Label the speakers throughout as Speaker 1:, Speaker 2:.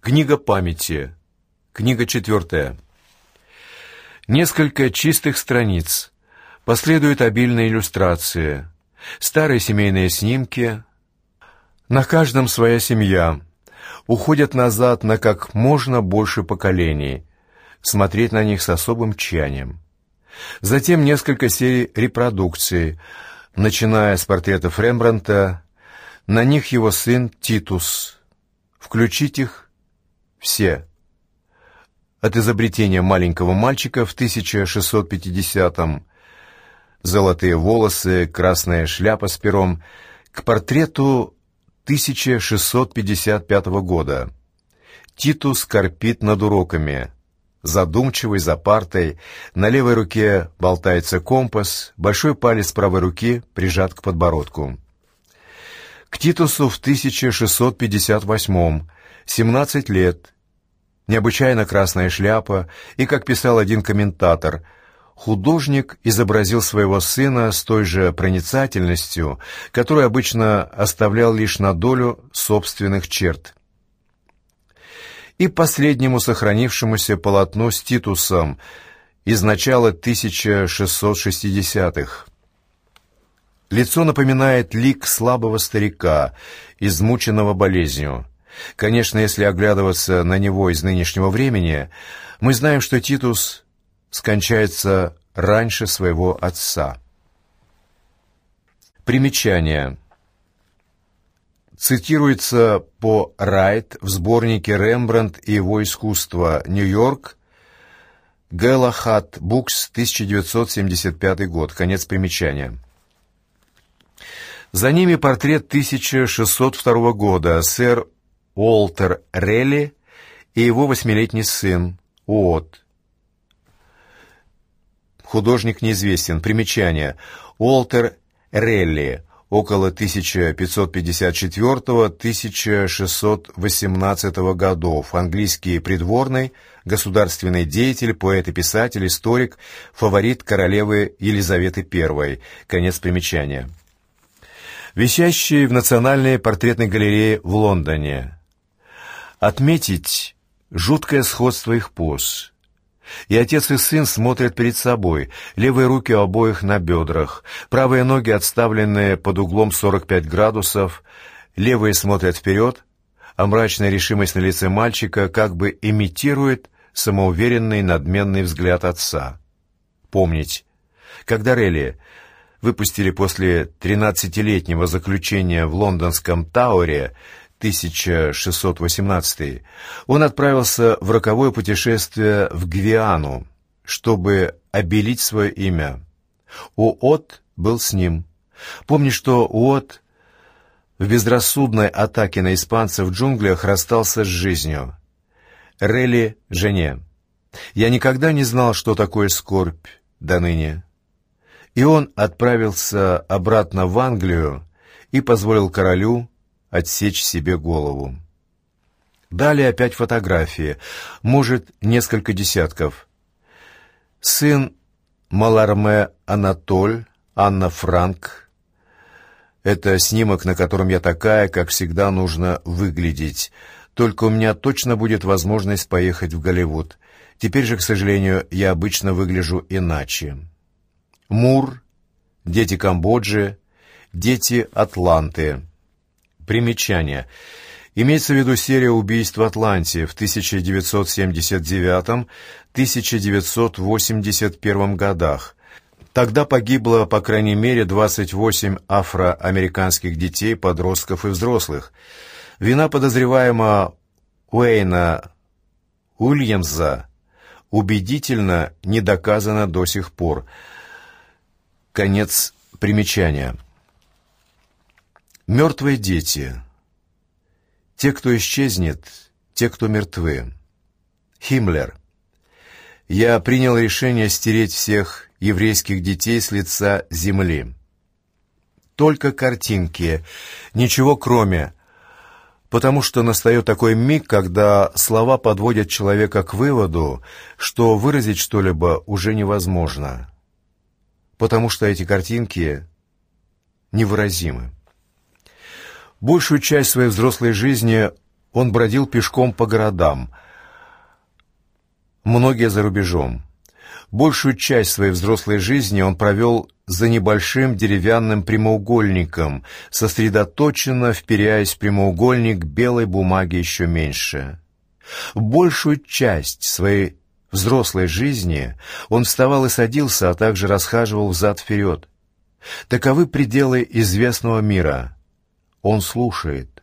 Speaker 1: Книга памяти. Книга четвертая. Несколько чистых страниц. Последуют обильные иллюстрации. Старые семейные снимки. На каждом своя семья. Уходят назад на как можно больше поколений. Смотреть на них с особым тщанием. Затем несколько серий репродукций, начиная с портретов Рембрандта, на них его сын Титус. Включить их все. От изобретения маленького мальчика в 1650-м золотые волосы, красная шляпа с пером, к портрету 1655 года. Титус корпит над уроками. Задумчивый, за партой, на левой руке болтается компас, большой палец правой руки прижат к подбородку. Титусу в 1658 17 лет, необычайно красная шляпа, и, как писал один комментатор, художник изобразил своего сына с той же проницательностью, которую обычно оставлял лишь на долю собственных черт. И последнему сохранившемуся полотно с Титусом из начала 1660-х. Лицо напоминает лик слабого старика, измученного болезнью. Конечно, если оглядываться на него из нынешнего времени, мы знаем, что Титус скончается раньше своего отца. Примечание. Цитируется по Райт в сборнике «Рембрандт и его искусство. Нью-Йорк», Гэлахат Букс, 1975 год. Конец примечания. За ними портрет 1602 года. Сэр Уолтер Релли и его восьмилетний сын Уот. Художник неизвестен. Примечание. Уолтер Релли. Около 1554-1618 годов. Английский придворный, государственный деятель, поэт и писатель, историк, фаворит королевы Елизаветы I. Конец примечания. Висящий в Национальной портретной галерее в Лондоне. Отметить жуткое сходство их поз. И отец и сын смотрят перед собой, левые руки у обоих на бедрах, правые ноги отставленные под углом 45 градусов, левые смотрят вперед, а мрачная решимость на лице мальчика как бы имитирует самоуверенный надменный взгляд отца. Помнить, когда Релли выпустили после 13-летнего заключения в лондонском Тауре 1618 он отправился в роковое путешествие в Гвиану, чтобы обелить свое имя. Уот был с ним. Помни, что Уот в безрассудной атаке на испанцев в джунглях расстался с жизнью. Релли — жене. Я никогда не знал, что такое скорбь до ныне. И он отправился обратно в Англию и позволил королю отсечь себе голову. Далее опять фотографии, может, несколько десятков. Сын Маларме Анатоль, Анна Франк. Это снимок, на котором я такая, как всегда нужно выглядеть. Только у меня точно будет возможность поехать в Голливуд. Теперь же, к сожалению, я обычно выгляжу иначе. Мур, дети Камбоджи, дети Атланты. Примечание. Имеется в виду серия убийств в Атланте в 1979-1981 годах. Тогда погибло, по крайней мере, 28 афроамериканских детей, подростков и взрослых. Вина подозреваемого Уэйна Уильямса убедительно не доказана до сих пор. Конец примечания. Мертвые дети. Те, кто исчезнет, те, кто мертвы. Химмлер. Я принял решение стереть всех еврейских детей с лица земли. Только картинки, ничего кроме, потому что настает такой миг, когда слова подводят человека к выводу, что выразить что-либо уже невозможно, потому что эти картинки невыразимы. Большую часть своей взрослой жизни он бродил пешком по городам, многие за рубежом. Большую часть своей взрослой жизни он провел за небольшим деревянным прямоугольником, сосредоточенно вперяясь в прямоугольник белой бумаги еще меньше. Большую часть своей взрослой жизни он вставал и садился, а также расхаживал взад-вперед. Таковы пределы известного мира. Он слушает.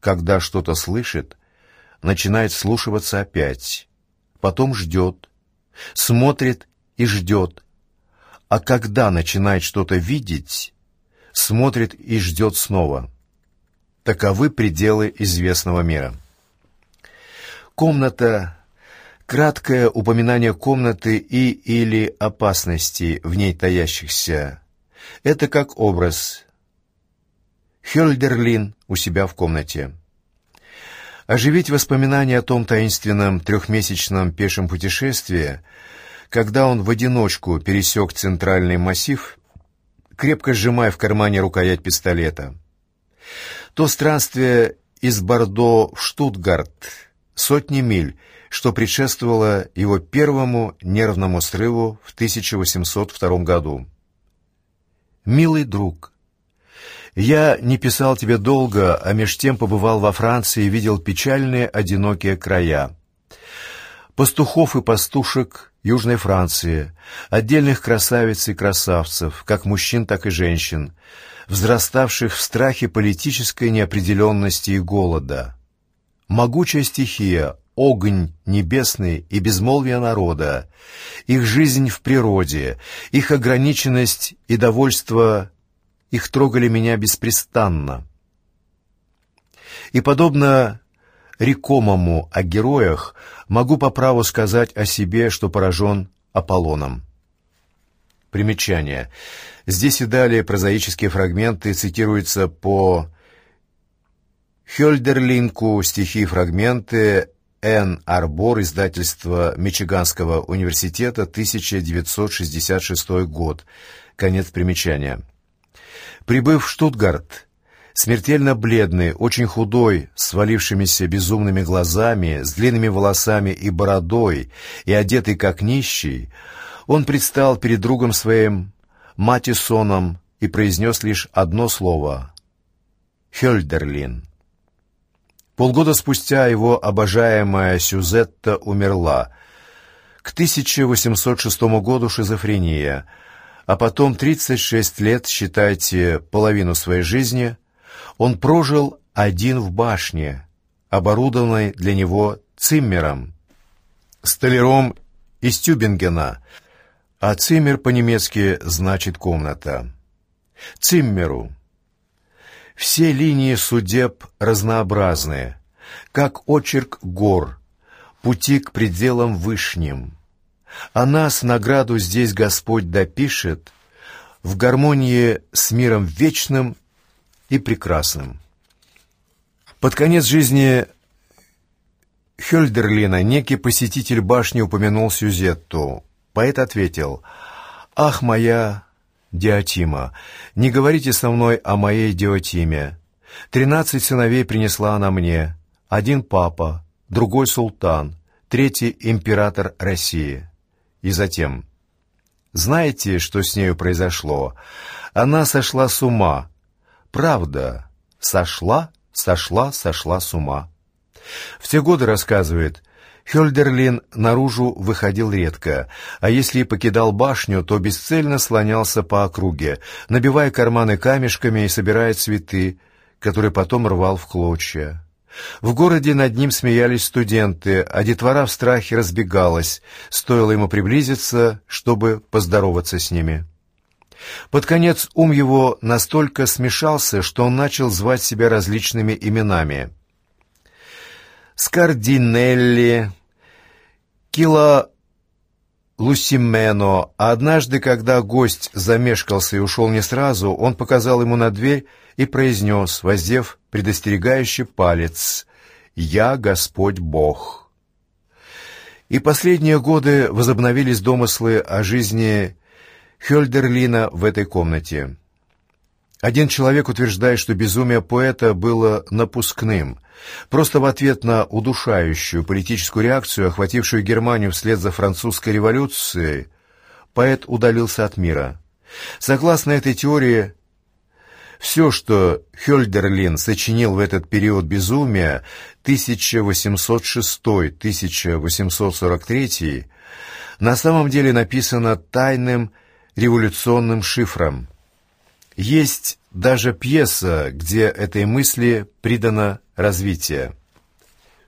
Speaker 1: Когда что-то слышит, начинает слушаться опять, потом ждет, смотрит и ждет, а когда начинает что-то видеть, смотрит и ждет снова. Таковы пределы известного мира. Комната — краткое упоминание комнаты и или опасностей в ней таящихся. Это как образ. Хёльдерлин у себя в комнате. Оживить воспоминания о том таинственном трехмесячном пешем путешествии — когда он в одиночку пересек центральный массив, крепко сжимая в кармане рукоять пистолета. То странствие из Бордо в Штутгарт, сотни миль, что предшествовало его первому нервному срыву в 1802 году. «Милый друг, я не писал тебе долго, а меж тем побывал во Франции и видел печальные одинокие края. Пастухов и пастушек Южной Франции, отдельных красавиц и красавцев, как мужчин, так и женщин, взраставших в страхе политической неопределенности и голода. Могучая стихия, огонь небесный и безмолвие народа, их жизнь в природе, их ограниченность и довольство, их трогали меня беспрестанно. И, подобно рекомому о героях, могу по праву сказать о себе, что поражен Аполлоном. Примечание. Здесь и далее прозаические фрагменты цитируются по Хёльдерлинку, стихи и фрагменты Н. Арбор, издательство Мичиганского университета, 1966 год. Конец примечания. Прибыв в Штутгарт, Смертельно бледный, очень худой, свалившимися безумными глазами, с длинными волосами и бородой, и одетый как нищий, он предстал перед другом своим, Матисоном, и произнес лишь одно слово — «Хёльдерлин». Полгода спустя его обожаемая Сюзетта умерла. К 1806 году шизофрения, а потом 36 лет, считайте, половину своей жизни — он прожил один в башне, оборудованной для него циммером, столяром из Тюбингена, а циммер по-немецки значит «комната». Циммеру. Все линии судеб разнообразные, как очерк гор, пути к пределам вышним. А нас награду здесь Господь допишет в гармонии с миром вечным и прекрасным. Под конец жизни Хёльдерлина некий посетитель башни упомянул Сюзетту. Поэт ответил, «Ах, моя Диатима, не говорите со мной о моей Диотиме. Тринадцать сыновей принесла она мне, один папа, другой султан, третий император России». И затем, «Знаете, что с нею произошло? Она сошла с ума, Правда, сошла, сошла, сошла с ума. В те годы, рассказывает, Хёльдерлин наружу выходил редко, а если и покидал башню, то бесцельно слонялся по округе, набивая карманы камешками и собирая цветы, которые потом рвал в клочья. В городе над ним смеялись студенты, а детвора в страхе разбегалась, стоило ему приблизиться, чтобы поздороваться с ними. Под конец ум его настолько смешался, что он начал звать себя различными именами. Скардинелли, Кила Лусимено, а однажды, когда гость замешкался и ушел не сразу, он показал ему на дверь и произнес, воздев предостерегающий палец, «Я Господь Бог». И последние годы возобновились домыслы о жизни Хёльдерлина в этой комнате. Один человек утверждает, что безумие поэта было напускным. Просто в ответ на удушающую политическую реакцию, охватившую Германию вслед за французской революцией, поэт удалился от мира. Согласно этой теории, все, что Хёльдерлин сочинил в этот период безумия 1806-1843, на самом деле написано тайным революционным шифром – есть даже пьеса, где этой мысли придано развитие.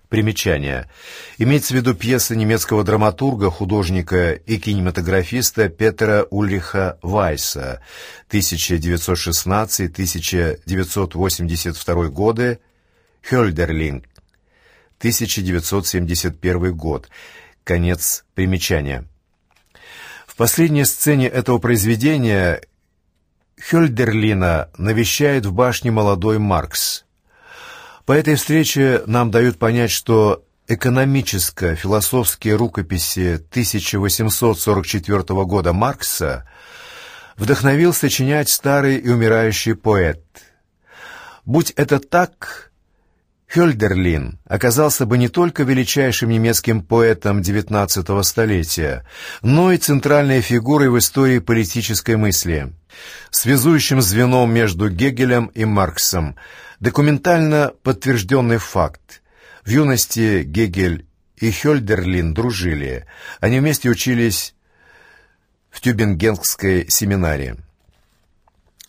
Speaker 1: Примечание. Имеется в виду пьеса немецкого драматурга, художника и кинематографиста Петера Ульриха Вайса 1916-1982 годы, Хёльдерлинг, 1971 год. Конец примечания. В последней сцене этого произведения Хёльдерлина навещает в башне молодой Маркс. По этой встрече нам дают понять, что экономическо-философские рукописи 1844 года Маркса вдохновил сочинять старый и умирающий поэт. Будь это так, Хёльдерлин оказался бы не только величайшим немецким поэтом XIX столетия, но и центральной фигурой в истории политической мысли, связующим звеном между Гегелем и Марксом, документально подтвержденный факт. В юности Гегель и Хёльдерлин дружили, они вместе учились в Тюбингенской семинарии.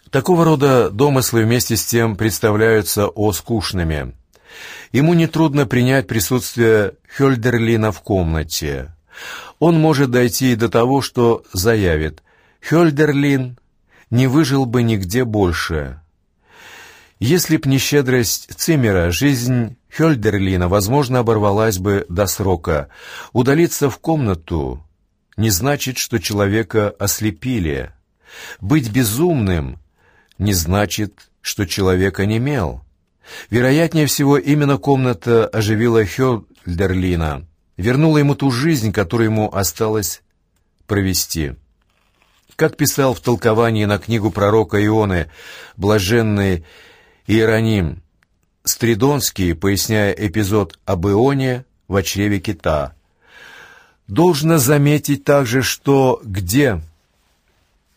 Speaker 1: Такого рода домыслы вместе с тем представляются о скучными – Ему нетрудно принять присутствие Хёльдерлина в комнате. Он может дойти и до того, что заявит «Хёльдерлин не выжил бы нигде больше». Если б не щедрость Циммера, жизнь Хёльдерлина, возможно, оборвалась бы до срока. Удалиться в комнату не значит, что человека ослепили. Быть безумным не значит, что человека не мел. Вероятнее всего, именно комната оживила Хёльдерлина, вернула ему ту жизнь, которую ему осталось провести. Как писал в толковании на книгу пророка Ионы блаженный Иероним Стридонский, поясняя эпизод об Ионе в чреве кита, «Должно заметить также, что где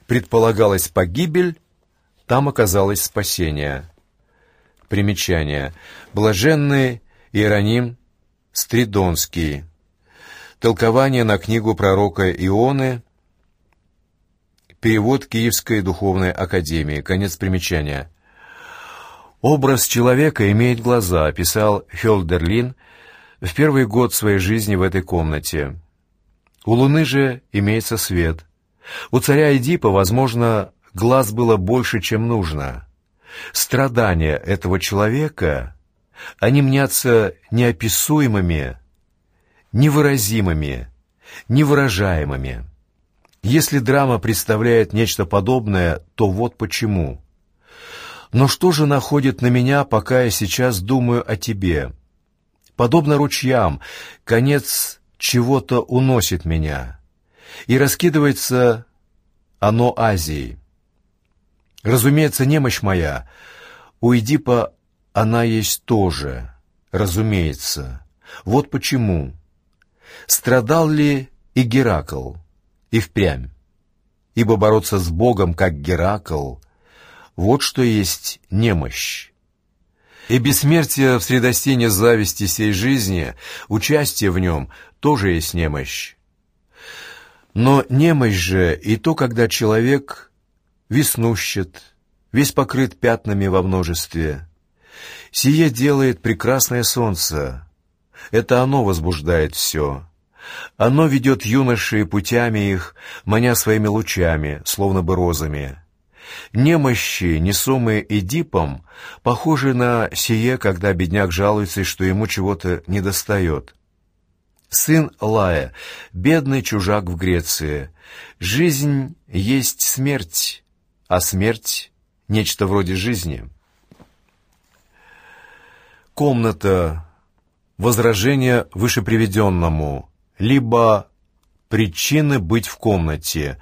Speaker 1: предполагалась погибель, там оказалось спасение». Примечание. Блаженный Иероним Стридонский. Толкование на книгу пророка Ионы. Перевод Киевской духовной академии. Конец примечания. «Образ человека имеет глаза», — писал Хёлдерлин в первый год своей жизни в этой комнате. У Луны же имеется свет. У царя Эдипа, возможно, глаз было больше, чем нужно. Страдания этого человека, они мнятся неописуемыми, невыразимыми, невыражаемыми. Если драма представляет нечто подобное, то вот почему. Но что же находит на меня, пока я сейчас думаю о тебе? Подобно ручьям, конец чего-то уносит меня, и раскидывается оно Азией. Разумеется, немощь моя. У Эдипа она есть тоже, разумеется. Вот почему. Страдал ли и Геракл, и впрямь? Ибо бороться с Богом, как Геракл, вот что есть немощь. И бессмертие в средостине зависти сей жизни, участие в нем, тоже есть немощь. Но немощь же и то, когда человек веснущат, весь покрыт пятнами во множестве. Сие делает прекрасное солнце. Это оно возбуждает все. Оно ведет юноши путями их, маня своими лучами, словно бы розами. Немощи, несомые Эдипом, похожи на сие, когда бедняк жалуется, что ему чего-то недостает. Сын Лая, бедный чужак в Греции. Жизнь есть смерть, а смерть — нечто вроде жизни. Комната — возражение вышеприведенному, либо причины быть в комнате,